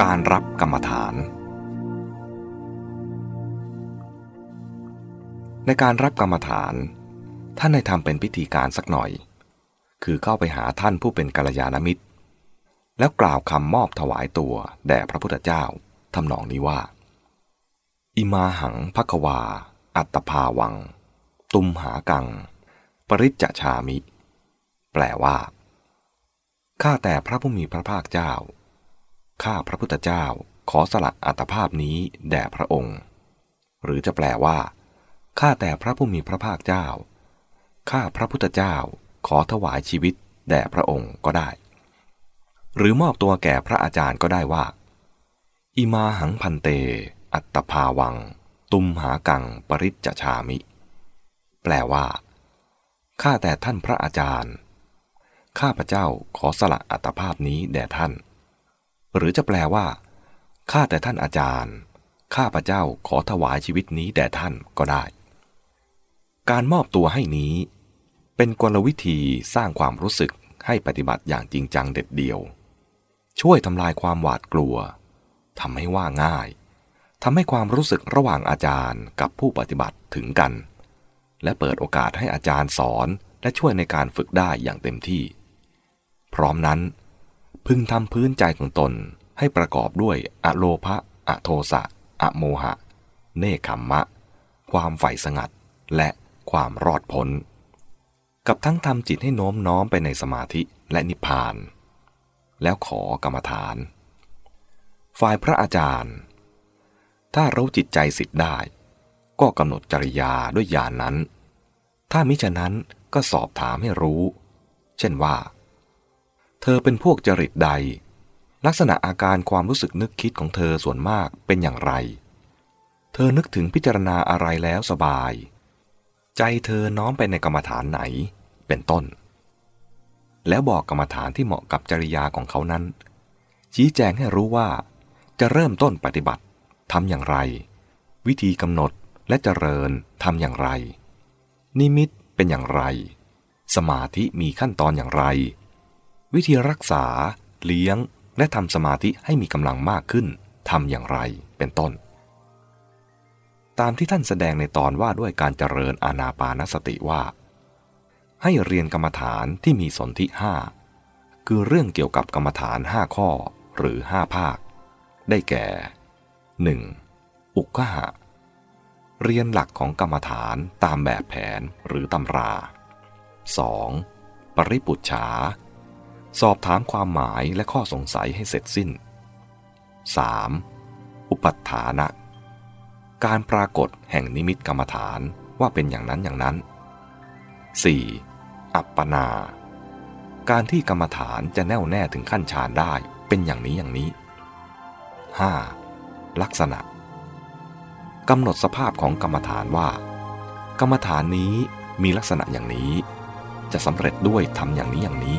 การรับกรรมฐาน ในการรับกรรมฐาน ท่านให้ทำเป็นพิธีการสักหน่อย คือเข้าไปหาท่านผู้เป็นกัลยาณมิตร แล้วกล่าวคำมอบถวายตัวแด่พระพุทธเจ้าทำนองนี้ว่า อิมาหังภควา อัตภาวัง ตุมหากัง ปริจจชามิ แปลว่า ข้าแต่พระผู้มีพระภาคเจ้า ข้าพระพุทธเจ้าขอสละอัตภาพนี้แด่พระองค์ หรือจะแปลว่า ข้าแต่พระผู้มีพระภาคเจ้า ข้าพระพุทธเจ้าขอถวายชีวิตแด่พระองค์ก็ได้ หรือมอบตัวแก่พระอาจารย์ก็ได้ว่า อิมาหังพันเต อัตภาวัง ตุมหากังปริจจชามิ แปลว่า ข้าแต่ท่านพระอาจารย์ ข้าพระเจ้าขอสละอัตภาพนี้แด่ท่าน หรือจะแปลว่า ข้าแต่ท่านอาจารย์ ข้าพระเจ้าขอถวายชีวิตนี้แด่ท่านก็ได้ การมอบตัวให้นี้ เป็นกลวิธีสร้างความรู้สึกให้ปฏิบัติอย่างจริงจังเด็ดเดียว ช่วยทำลายความหวาดกลัว ทำให้ว่าง่าย ทำให้ความรู้สึกระหว่างอาจารย์กับผู้ปฏิบัติถึงกัน และเปิดโอกาสให้อาจารย์สอนและช่วยในการฝึกได้อย่างเต็มที่ พร้อมนั้น พึงทำพื้นใจของตนให้ประกอบด้วยอโลภะอโทสะ อโมหะ เนคขมมะ ความใฝ่สงัด และความรอดพ้น กับทั้งทำจิตให้โน้มน้อมไปในสมาธิและนิพพาน แล้วขอกรรมฐาน ฝ่ายพระอาจารย์ ถ้ารู้จิตใจสิทธิ์ได้ ก็กำหนดจริยาด้วยญาณนนั้น ถ้ามิฉะนั้นก็สอบถามให้รู้ เช่นว่า เธอเป็นพวกจริตใด ลักษณะอาการความรู้สึกนึกคิดของเธอส่วนมากเป็นอย่างไร เธอนึกถึงพิจารณาอะไรแล้วสบาย ใจเธอน้อมไปในกรรมฐานไหน เป็นต้น แล้วบอกกรรมฐานที่เหมาะกับจริยาของเขานั้น ชี้แจงให้รู้ว่า จะเริ่มต้นปฏิบัติทำอย่างไร วิธีกำหนดและเจริญทำอย่างไร นิมิตเป็นอย่างไร สมาธิมีขั้นตอนอย่างไร วิธีรักษา เลี้ยง และทำสมาธิให้มีกำลังมากขึ้นทำอย่างไรเป็นต้น ตามที่ท่านแสดงในตอนว่าด้วยการเจริญอาณาปานสติว่า ให้เรียนกรรมฐานที่มีสนธิห้าคือเรื่องเกี่ยวกับกรรมฐานห้าข้อหรือห้าภาค ได้แก่ 1. อุกขหะ เรียนหลักของกรรมฐานตามแบบแผนหรือตำรา 2. ปริปุจฉา สอบถามความหมายและข้อสงสัยให้เสร็จสิ้น 3. อุปัฏฐานะ การปรากฏแห่งนิมิตกรรมฐานว่าเป็นอย่างนั้นอย่างนั้น 4. อัปปนา การที่กรรมฐานจะแน่วแน่ถึงขั้นฌานได้เป็นอย่างนี้อย่างนี้ 5. ลักษณะกำหนดสภาพของกรรมฐานว่า กรรมฐานนี้มีลักษณะอย่างนี้ จะสำเร็จด้วยทำอย่างนี้อย่างนี้